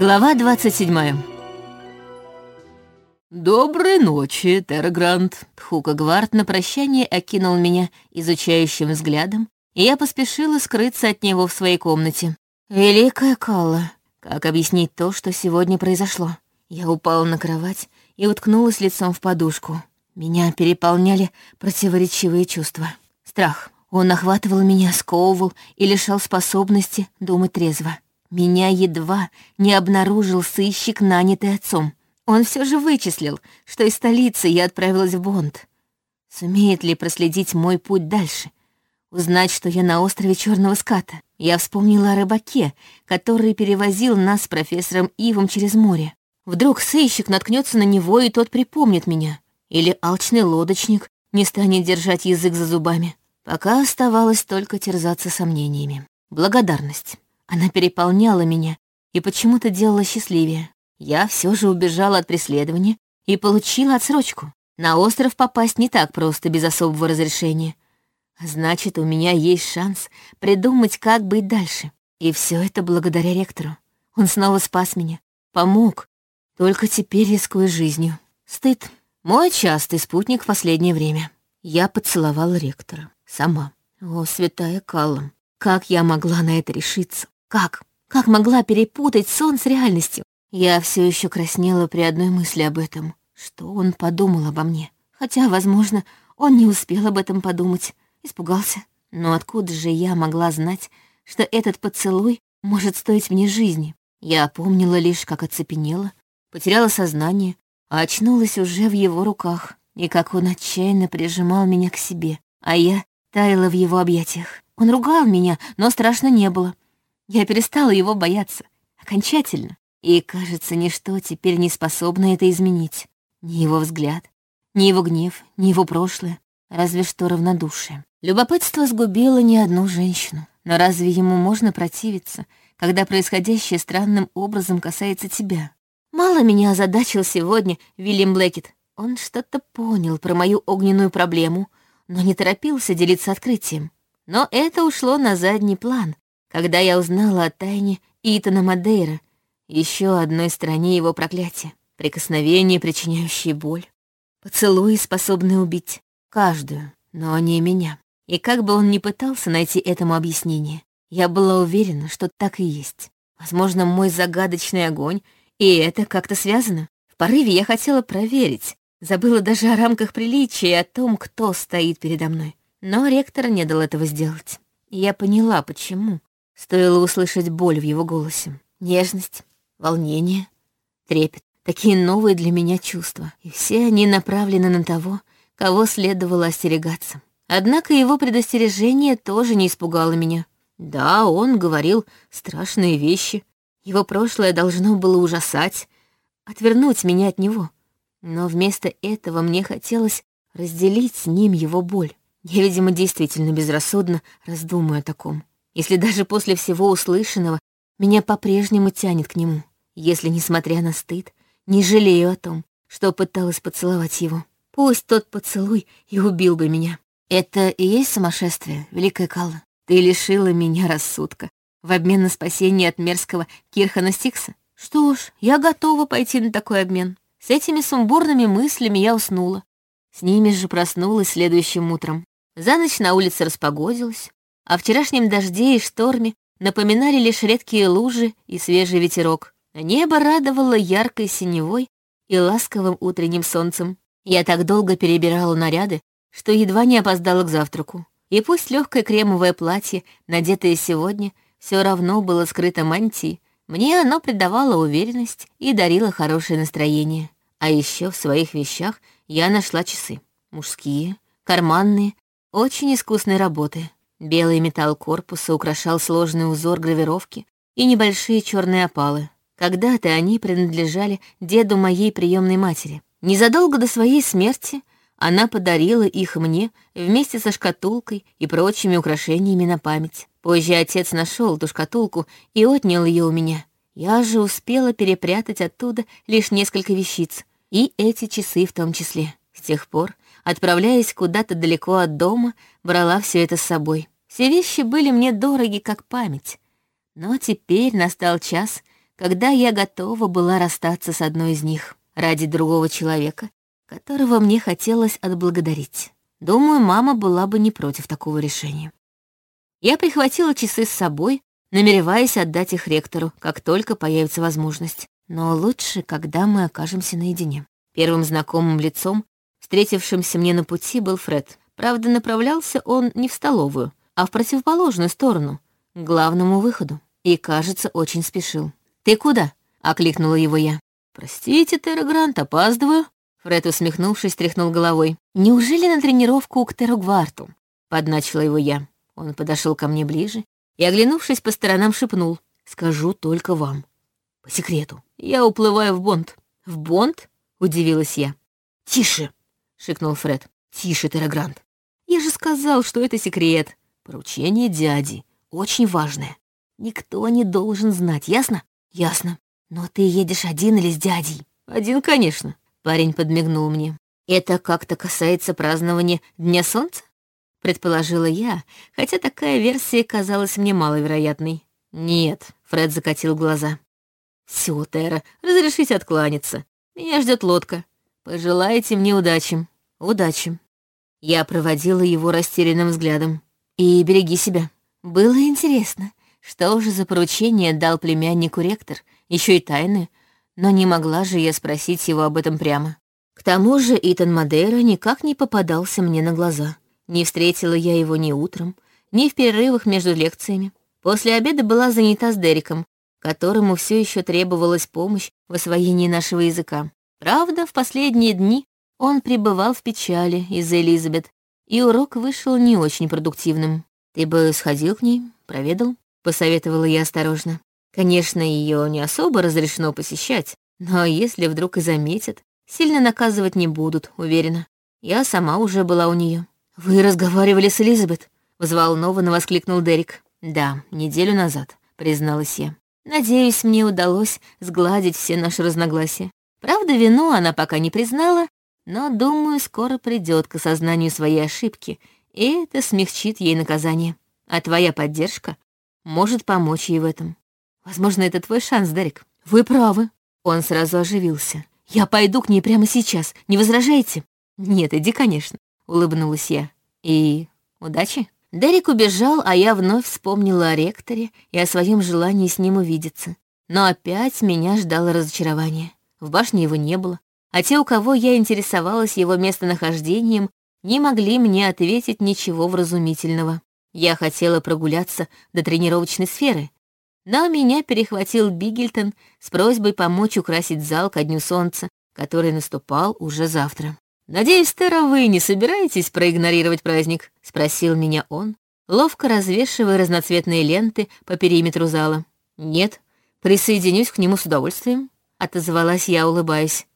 Глава 27 «Доброй ночи, Террагрант!» Тхука Гвард на прощание окинул меня изучающим взглядом, и я поспешила скрыться от него в своей комнате. «Великая Калла, как объяснить то, что сегодня произошло?» Я упала на кровать и уткнулась лицом в подушку. Меня переполняли противоречивые чувства. Страх. Он охватывал меня, сковывал и лишал способности думать трезво. Меня едва не обнаружил сыщик, нанятый отцом. Он все же вычислил, что из столицы я отправилась в Бонд. Сумеет ли проследить мой путь дальше? Узнать, что я на острове Черного Ската. Я вспомнила о рыбаке, который перевозил нас с профессором Ивом через море. Вдруг сыщик наткнется на него, и тот припомнит меня. Или алчный лодочник не станет держать язык за зубами. Пока оставалось только терзаться сомнениями. Благодарность. Она переполняла меня и почему-то делала счастливее. Я все же убежала от преследования и получила отсрочку. На остров попасть не так просто без особого разрешения. Значит, у меня есть шанс придумать, как быть дальше. И все это благодаря ректору. Он снова спас меня, помог. Только теперь рискую жизнью. Стыд. Мой частый спутник в последнее время. Я поцеловала ректора. Сама. О, святая Каллам, как я могла на это решиться? Как? Как могла перепутать сон с реальностью? Я все еще краснела при одной мысли об этом. Что он подумал обо мне? Хотя, возможно, он не успел об этом подумать. Испугался. Но откуда же я могла знать, что этот поцелуй может стоить мне жизни? Я помнила лишь, как оцепенела, потеряла сознание, а очнулась уже в его руках, и как он отчаянно прижимал меня к себе, а я таяла в его объятиях. Он ругал меня, но страшно не было. Я перестала его бояться. Окончательно. И, кажется, ничто теперь не способно это изменить. Ни его взгляд, ни его гнев, ни его прошлое. Разве что равнодушие. Любопытство сгубило не одну женщину. Но разве ему можно противиться, когда происходящее странным образом касается тебя? Мало меня озадачил сегодня Вильям Блэкет. Он что-то понял про мою огненную проблему, но не торопился делиться открытием. Но это ушло на задний план, когда я узнала о тайне Итана Мадейра, еще одной стороне его проклятия. Прикосновения, причиняющие боль. Поцелуи, способные убить. Каждую, но не меня. И как бы он ни пытался найти этому объяснение, я была уверена, что так и есть. Возможно, мой загадочный огонь и это как-то связано. В порыве я хотела проверить. Забыла даже о рамках приличия и о том, кто стоит передо мной. Но ректор не дал этого сделать. Я поняла, почему. Стоило услышать боль в его голосе. Нежность, волнение, трепет. Такие новые для меня чувства. И все они направлены на того, кого следовало остерегаться. Однако его предостережение тоже не испугало меня. Да, он говорил страшные вещи, его прошлое должно было ужасать, отвернуть меня от него. Но вместо этого мне хотелось разделить с ним его боль. Я, видимо, действительно безрассудно раздумаю о таком. Если даже после всего услышанного меня по-прежнему тянет к нему. Если, несмотря на стыд, не жалею о том, что пыталась поцеловать его. Пусть тот поцелуй и убил бы меня. Это и есть сумасшествие, Великая Калла. Ты лишила меня рассудка, в обмен на спасение от мерзкого Кирхана Стикса? Что ж, я готова пойти на такой обмен. С этими сумбурными мыслями я уснула. С ними же проснулась следующим утром. За ночь на улице распогодилось, а вчерашнем дожде и шторме напоминали лишь редкие лужи и свежий ветерок. Небо радовало яркой синевой и ласковым утренним солнцем. Я так долго перебирала наряды, что едва не опоздала к завтраку. И пусть легкое кремовое платье, надетое сегодня, все равно было скрыто мантией, мне оно придавало уверенность и дарило хорошее настроение. А еще в своих вещах я нашла часы. Мужские, карманные, очень искусной работы. Белый металл корпуса украшал сложный узор гравировки и небольшие черные опалы. Когда-то они принадлежали деду моей приемной матери. Незадолго до своей смерти она подарила их мне вместе со шкатулкой и прочими украшениями на память. Позже отец нашел ту шкатулку и отнял ее у меня. Я же успела перепрятать оттуда лишь несколько вещиц, и эти часы в том числе. С тех пор, отправляясь куда-то далеко от дома, брала все это с собой. Все вещи были мне дороги, как память. Но теперь настал час, когда я готова была расстаться с одной из них ради другого человека, которого мне хотелось отблагодарить. Думаю, мама была бы не против такого решения. Я прихватила часы с собой, намереваясь отдать их ректору, как только появится возможность. Но лучше, когда мы окажемся наедине. Первым знакомым лицом, встретившимся мне на пути, был Фред. Правда, направлялся он не в столовую, а в противоположную сторону, к главному выходу. И, кажется, очень спешил. «Ты куда?» — окликнула его я. «Простите, Терра Грант, опаздываю». Фред, усмехнувшись, тряхнул головой. «Неужели на тренировку к Террогварту?» — подначила его я. Он подошел ко мне ближе и, оглянувшись по сторонам, шепнул. «Скажу только вам. По секрету. Я уплываю в Бонд». «В Бонд?» — удивилась я. «Тише!» — шикнул Фред. «Тише, Террагрант. Я же сказал, что это секрет. Поручение дяди. Очень важное. Никто не должен знать, ясно? Ясно. Но ты едешь один или с дядей? Один, конечно. Парень подмигнул мне. Это как-то касается празднования Дня Солнца? Предположила я, хотя такая версия казалась мне маловероятной. Нет, Фред закатил глаза. Все, Тера, разрешите откланяться. Меня ждет лодка. Пожелайте мне удачи. Удачи. Я проводила его растерянным взглядом. И береги себя. Было интересно, что же за поручение дал племяннику ректор, еще и тайны, но не могла же я спросить его об этом прямо. К тому же Итан Мадейра никак не попадался мне на глаза. Не встретила я его ни утром, ни в перерывах между лекциями. После обеда была занята с Дериком, которому все еще требовалась помощь в освоении нашего языка. Правда, в последние дни он пребывал в печали из-за Элизабет, и урок вышел не очень продуктивным. «Ты бы сходил к ней, проведал?» — посоветовала я осторожно. Конечно, ее не особо разрешено посещать, но если вдруг и заметят, сильно наказывать не будут, уверена. Я сама уже была у нее. «Вы разговаривали с Элизабет?» — взволнованно воскликнул Дерек. «Да, неделю назад», — призналась я. «Надеюсь, мне удалось сгладить все наши разногласия. Правда, вину она пока не признала, но, думаю, скоро придет к осознанию своей ошибки, и это смягчит ей наказание. А твоя поддержка может помочь ей в этом. Возможно, это твой шанс, Дерек. Вы правы. Он сразу оживился. Я пойду к ней прямо сейчас. Не возражаете? Нет, иди, конечно, улыбнулась я. И удачи. Дерек убежал, а я вновь вспомнила о ректоре и о своем желании с ним увидеться. Но опять меня ждало разочарование. В башне его не было, а те, у кого я интересовалась его местонахождением, не могли мне ответить ничего вразумительного. Я хотела прогуляться до тренировочной сферы, но меня перехватил Бигельтон с просьбой помочь украсить зал ко Дню Солнца, который наступал уже завтра. «Надеюсь, Тера, вы не собираетесь проигнорировать праздник?» — спросил меня он, ловко развешивая разноцветные ленты по периметру зала. «Нет, присоединюсь к нему с удовольствием», — отозвалась я, улыбаясь.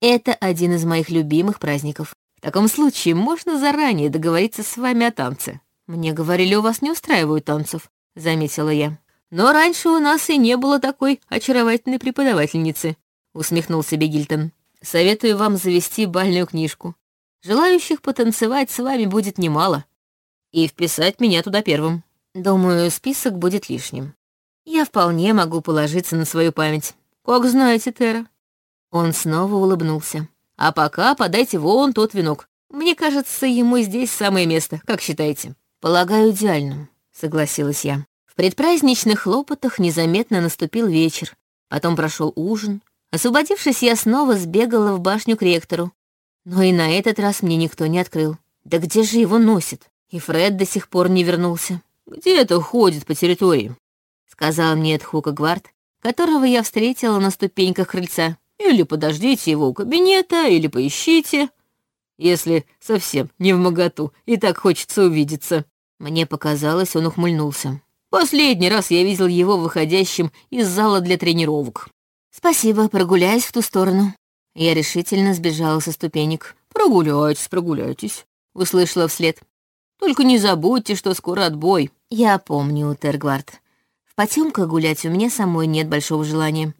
Это один из моих любимых праздников. В таком случае можно заранее договориться с вами о танце. Мне говорили, у вас не устраивают танцев, заметила я. Но раньше у нас и не было такой очаровательной преподавательницы, усмехнулся Бегильтон. Советую вам завести бальную книжку. Желающих потанцевать с вами будет немало. И вписать меня туда первым. Думаю, список будет лишним. Я вполне могу положиться на свою память. Как знаете, Тера. Он снова улыбнулся. «А пока подайте вон тот венок. Мне кажется, ему здесь самое место, как считаете?» «Полагаю, идеальным», — согласилась я. В предпраздничных хлопотах незаметно наступил вечер. Потом прошел ужин. Освободившись, я снова сбегала в башню к ректору. Но и на этот раз мне никто не открыл. Да где же его носит? И Фред до сих пор не вернулся. «Где-то ходит по территории», — сказал мне Эдхука Гвард, которого я встретила на ступеньках крыльца. Или подождите его у кабинета, или поищите, если совсем не в моготу и так хочется увидеться». Мне показалось, он ухмыльнулся. «Последний раз я видел его выходящим из зала для тренировок». «Спасибо, прогуляюсь в ту сторону». Я решительно сбежала со ступенек. «Прогуляйтесь, прогуляйтесь», — услышала вслед. «Только не забудьте, что скоро отбой». «Я помню, Тергвард. В потемках гулять у меня самой нет большого желания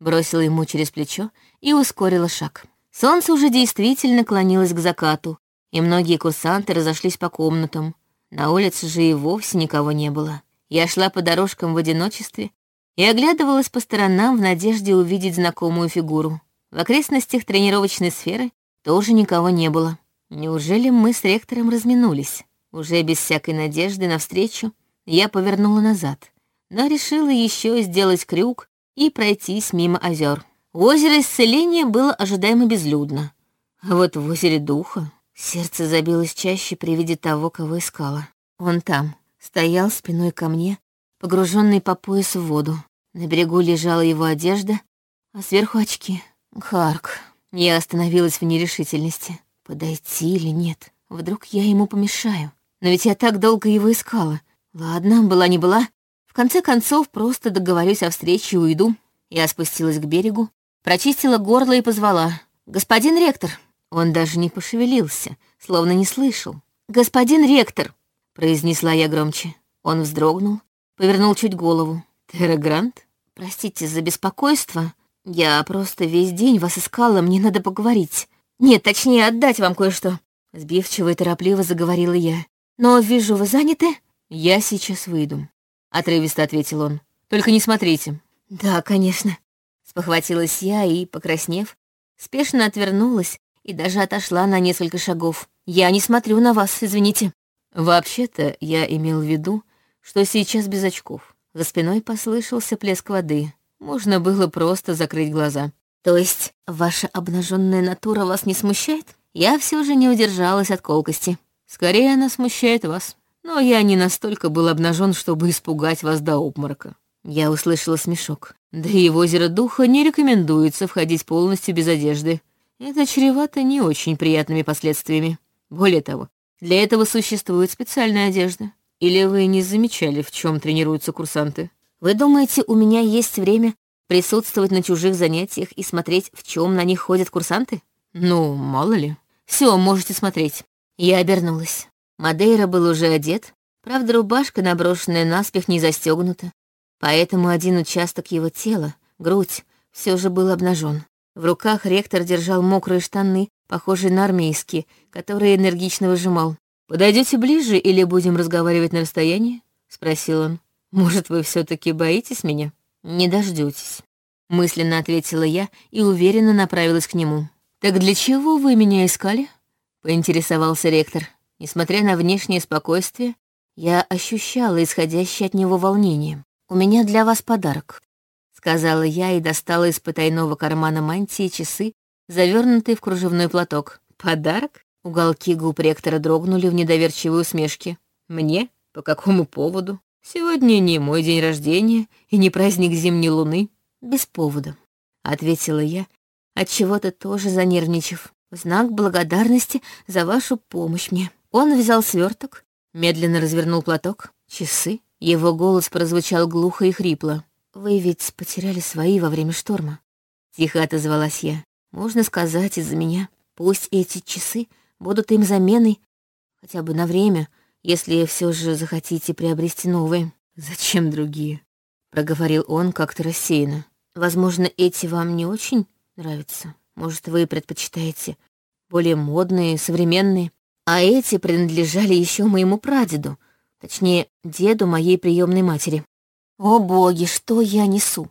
бросила ему через плечо и ускорила шаг. Солнце уже действительно клонилось к закату, и многие курсанты разошлись по комнатам. На улице же и вовсе никого не было. Я шла по дорожкам в одиночестве и оглядывалась по сторонам в надежде увидеть знакомую фигуру. В окрестностях тренировочной сферы тоже никого не было. Неужели мы с ректором разминулись? Уже без всякой надежды навстречу я повернула назад, но решила еще сделать крюк и пройтись мимо озер. У озера исцеления было ожидаемо безлюдно. А вот в озере духа сердце забилось чаще при виде того, кого искала. Он там, стоял спиной ко мне, погруженный по пояс в воду. На берегу лежала его одежда, а сверху очки. Харк. Я остановилась в нерешительности. Подойти или нет? Вдруг я ему помешаю? Но ведь я так долго его искала. Ладно, была не была. В конце концов, просто договорюсь о встрече и уйду. Я спустилась к берегу, прочистила горло и позвала. «Господин ректор!» Он даже не пошевелился, словно не слышал. «Господин ректор!» — произнесла я громче. Он вздрогнул, повернул чуть голову. «Террагрант? Простите за беспокойство. Я просто весь день вас искала, мне надо поговорить. Нет, точнее, отдать вам кое-что». Сбивчиво и торопливо заговорила я. «Но вижу, вы заняты?» «Я сейчас выйду», — отрывисто ответил он. «Только не смотрите». «Да, конечно». Спохватилась я и, покраснев, спешно отвернулась и даже отошла на несколько шагов. «Я не смотрю на вас, извините». «Вообще-то я имел в виду, что сейчас без очков». За спиной послышался плеск воды. Можно было просто закрыть глаза. «То есть ваша обнаженная натура вас не смущает?» Я все же не удержалась от колкости. Скорее она смущает вас. Но я не настолько был обнажен, чтобы испугать вас до обморока. Я услышала смешок. Да и в озеро духа не рекомендуется входить полностью без одежды. Это чревато не очень приятными последствиями. Более того, для этого существует специальная одежда. Или вы не замечали, в чем тренируются курсанты? Вы думаете, у меня есть время присутствовать на чужих занятиях и смотреть, в чем на них ходят курсанты? Ну, мало ли. Все, можете смотреть. Я обернулась. Мадейра был уже одет, правда, рубашка, наброшенная наспех, не застегнута, поэтому один участок его тела, грудь, все же был обнажен. В руках ректор держал мокрые штаны, похожие на армейские, которые энергично выжимал. Подойдете ближе или будем разговаривать на расстоянии?» — спросил он. «Может, вы все таки боитесь меня?» «Не дождётесь», — мысленно ответила я и уверенно направилась к нему. «Так для чего вы меня искали?» — поинтересовался ректор. Несмотря на внешнее спокойствие, я ощущала исходящее от него волнение. «У меня для вас подарок», — сказала я и достала из потайного кармана мантии часы, завернутые в кружевной платок. «Подарок?» Уголки губ ректора дрогнули в недоверчивой усмешке. «Мне? По какому поводу? Сегодня не мой день рождения и не праздник зимней луны». «Без повода», — ответила я, отчего-то тоже занервничав. «Знак благодарности за вашу помощь мне». Он взял сверток, медленно развернул платок, часы. Его голос прозвучал глухо и хрипло. «Вы ведь потеряли свои во время шторма». Тихо отозвалась я. «Можно сказать, из-за меня. Пусть эти часы будут им заменой, хотя бы на время, если все же захотите приобрести новые». «Зачем другие?» — проговорил он как-то рассеянно. «Возможно, эти вам не очень нравятся. Может, вы предпочитаете более модные, современные. А эти принадлежали еще моему прадеду, точнее, деду моей приемной матери. О боги, что я несу?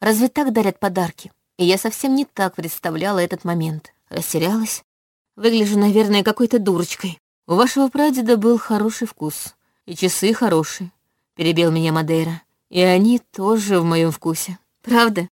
Разве так дарят подарки? И я совсем не так представляла этот момент. Растерялась. Выгляжу, наверное, какой-то дурочкой. У вашего прадеда был хороший вкус. И часы хорошие, перебил меня Мадейра. И они тоже в моем вкусе. Правда?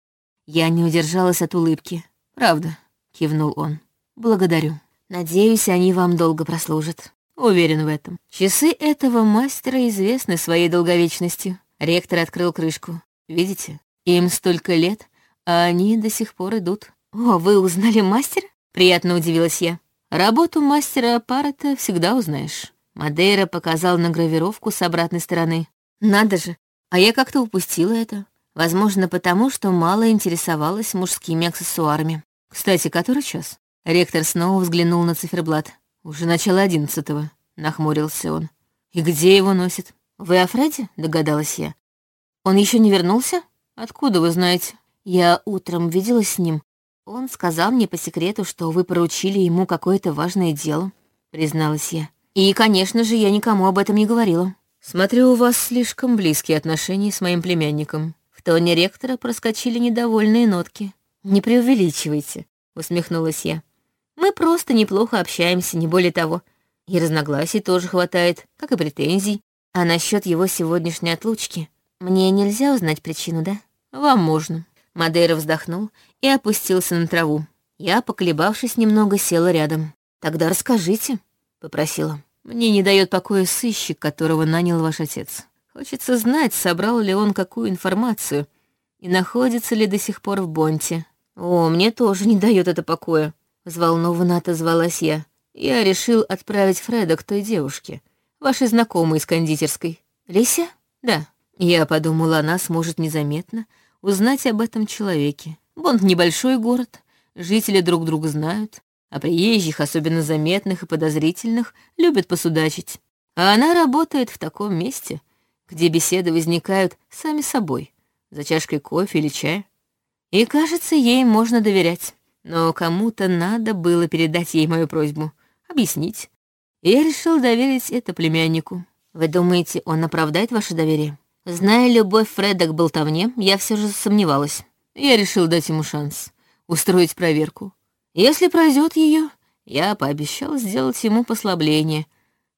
Я не удержалась от улыбки. Правда, кивнул он. Благодарю. Надеюсь, они вам долго прослужат. Уверен в этом. Часы этого мастера известны своей долговечностью. Ректор открыл крышку. Видите? Им столько лет, а они до сих пор идут. О, вы узнали мастера? Приятно удивилась я. Работу мастера аппарата всегда узнаешь. Мадейра показал на гравировку с обратной стороны. Надо же, а я как-то упустила это. Возможно, потому что мало интересовалась мужскими аксессуарами. Кстати, который час? Ректор снова взглянул на циферблат. «Уже начало одиннадцатого», — нахмурился он. «И где его носит?» «Вы о Фреде?» — догадалась я. «Он еще не вернулся? Откуда вы знаете?» «Я утром виделась с ним. Он сказал мне по секрету, что вы поручили ему какое-то важное дело», — призналась я. «И, конечно же, я никому об этом не говорила». «Смотрю, у вас слишком близкие отношения с моим племянником», — В тоне ректора проскочили недовольные нотки. «Не преувеличивайте», — усмехнулась я. «Мы просто неплохо общаемся, не более того. И разногласий тоже хватает, как и претензий. А насчет его сегодняшней отлучки, мне нельзя узнать причину, да? Вам можно». Мадейра вздохнул и опустился на траву. Я, поколебавшись немного, села рядом. «Тогда расскажите», — попросила. «Мне не дает покоя сыщик, которого нанял ваш отец. Хочется знать, собрал ли он какую информацию и находится ли до сих пор в Бонте. О, мне тоже не дает это покоя», — взволнованно отозвалась я. «Я решил отправить Фреда к той девушке, вашей знакомой из кондитерской. Лися? Да. Я подумала, она сможет незаметно узнать об этом человеке. Бонд — небольшой город, жители друг друга знают, а приезжих, особенно заметных и подозрительных, любят посудачить. А она работает в таком месте, где беседы возникают сами собой, за чашкой кофе или чая. И, кажется, ей можно доверять. Но кому-то надо было передать ей мою просьбу, объяснить. И я решил доверить это племяннику. Вы думаете, он оправдает ваше доверие? Зная любовь Фреда к болтовне, я все же сомневалась. Я решил дать ему шанс, устроить проверку. Если пройдет ее, я пообещал сделать ему послабление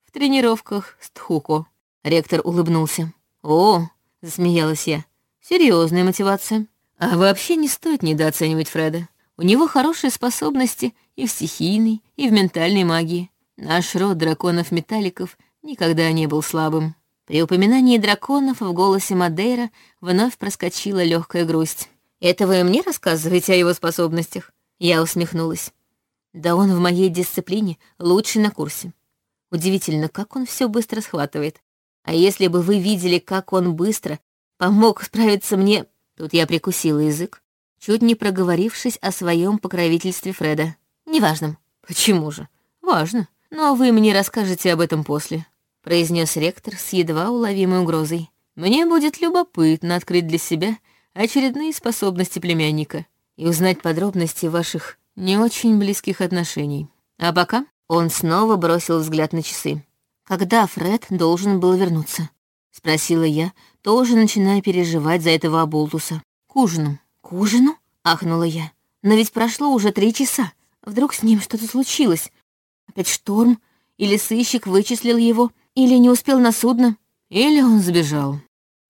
в тренировках с Тхуко. Ректор улыбнулся. «О!» — засмеялась я. Серьезная мотивация. А вообще не стоит недооценивать Фреда. У него хорошие способности и в стихийной, и в ментальной магии. Наш род драконов-металликов никогда не был слабым. При упоминании драконов в голосе Мадейра вновь проскочила легкая грусть. «Это вы мне рассказываете о его способностях?» Я усмехнулась. «Да он в моей дисциплине лучший на курсе. Удивительно, как он все быстро схватывает. А если бы вы видели, как он быстро помог справиться мне... Тут я прикусила язык, чуть не проговорившись о своем покровительстве Фреда. Неважно. Почему же? Важно. Но вы мне расскажете об этом после, произнес ректор с едва уловимой угрозой. Мне будет любопытно открыть для себя очередные способности племянника и узнать подробности ваших не очень близких отношений. А пока он снова бросил взгляд на часы. Когда Фред должен был вернуться? Спросила я, тоже начиная переживать за этого оболтуса. К ужину. К ужину? Ахнула я. Но ведь прошло уже три часа. Вдруг с ним что-то случилось? Опять шторм? Или сыщик вычислил его? Или не успел на судно? Или он сбежал?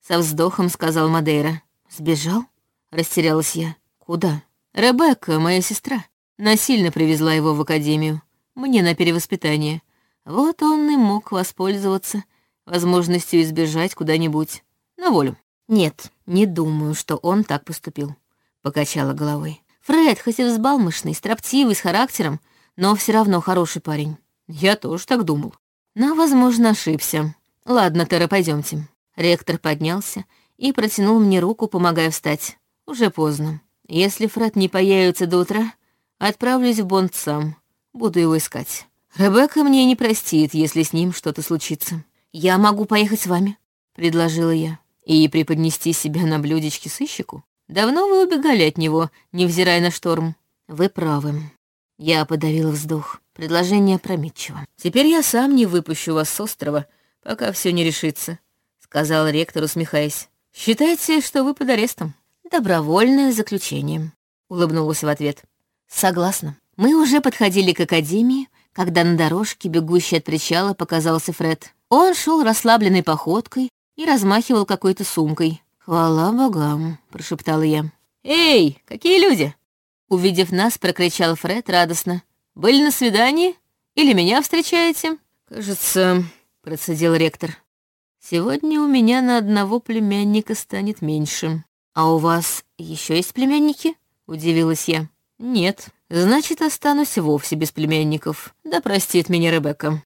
Со вздохом сказал Мадейра. Сбежал? Растерялась я. Куда? Ребекка, моя сестра, насильно привезла его в академию. Мне на перевоспитание. Вот он и мог воспользоваться возможностью избежать куда-нибудь. На волю. Нет, не думаю, что он так поступил. Покачала головой. Фред, хоть и взбалмошный, строптивый, с характером, но все равно хороший парень. Я тоже так думал. Но, возможно, ошибся. Ладно, Тера, пойдемте. Ректор поднялся и протянул мне руку, помогая встать. Уже поздно. Если Фред не появится до утра, отправлюсь в Бонд сам. Буду его искать. Ребекка мне не простит, если с ним что-то случится. Я могу поехать с вами, предложила я. И преподнести себя на блюдечке сыщику? Давно вы убегали от него, невзирая на шторм. Вы правы. Я подавила вздох. Предложение опрометчиво. Теперь я сам не выпущу вас с острова, пока все не решится, сказал ректор, усмехаясь. Считайте, что вы под арестом. Добровольное заключение, улыбнулась в ответ. Согласна. Мы уже подходили к академии, когда на дорожке, бегущей от причала, показался Фред. Он шел расслабленной походкой и размахивал какой-то сумкой. «Хвала богам», — прошептала я. «Эй, какие люди?» Увидев нас, прокричал Фред радостно. «Были на свидании? Или меня встречаете?» «Кажется», — процедил ректор. «Сегодня у меня на одного племянника станет меньше». «А у вас еще есть племянники?» — удивилась я. «Нет», Значит, останусь вовсе без племянников. Да простит меня Ребекка.